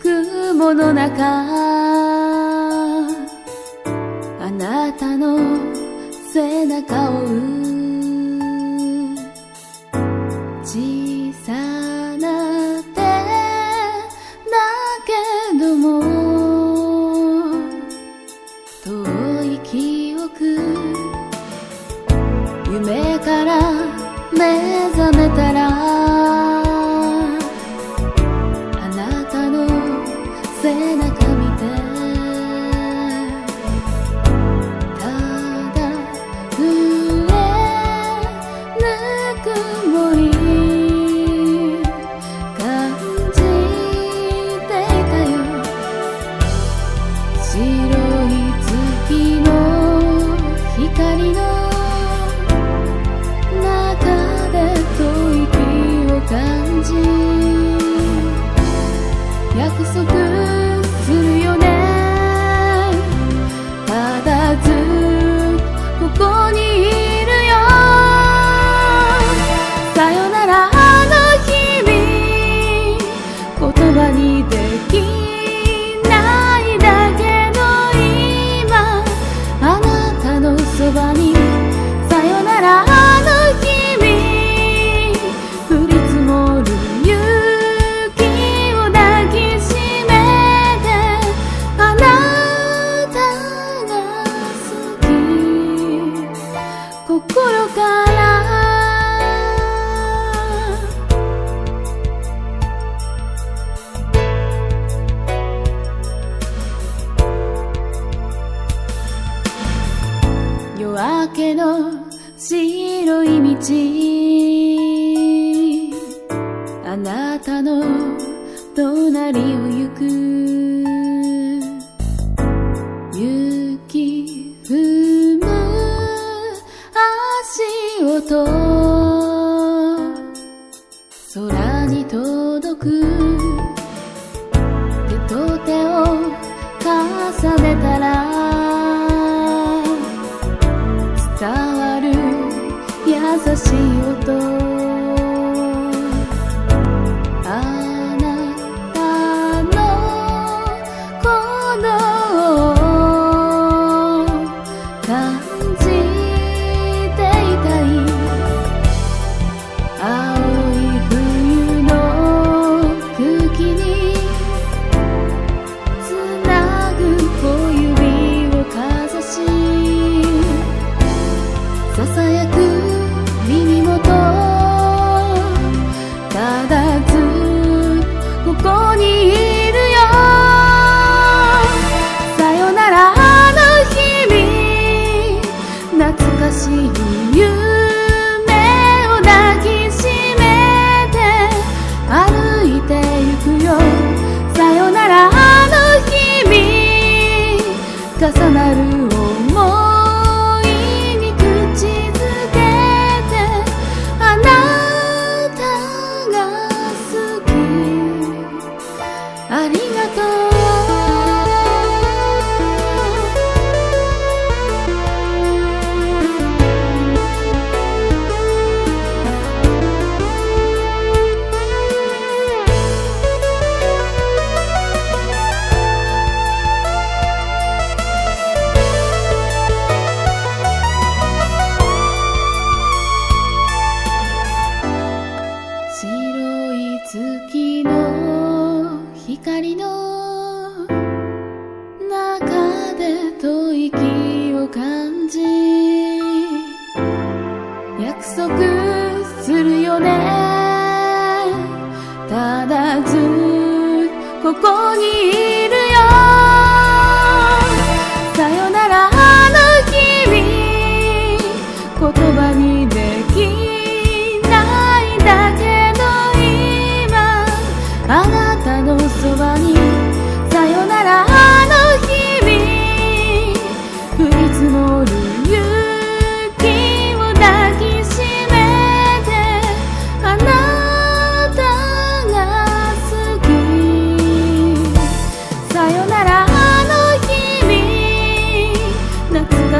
雲の中。あなたの背中を追う。小さな手だけども遠い記憶。夢から目覚めたら背夜明けの白い道。あなたの隣を行く。に届く。手と手を重ねたら伝わる優しい音。ここにいるよ。さよならあの日々。懐かしい感じ。約束するよね。ただずここにいるよ。さよならの日々言葉にできないだけど今あなた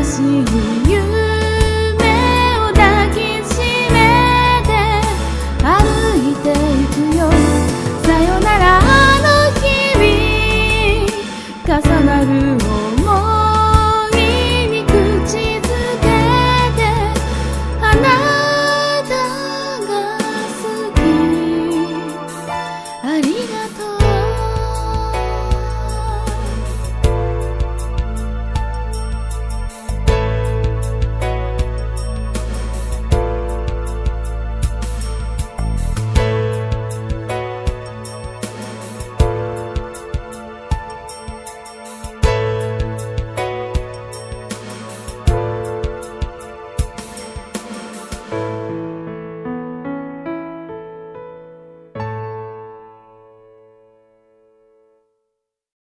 自然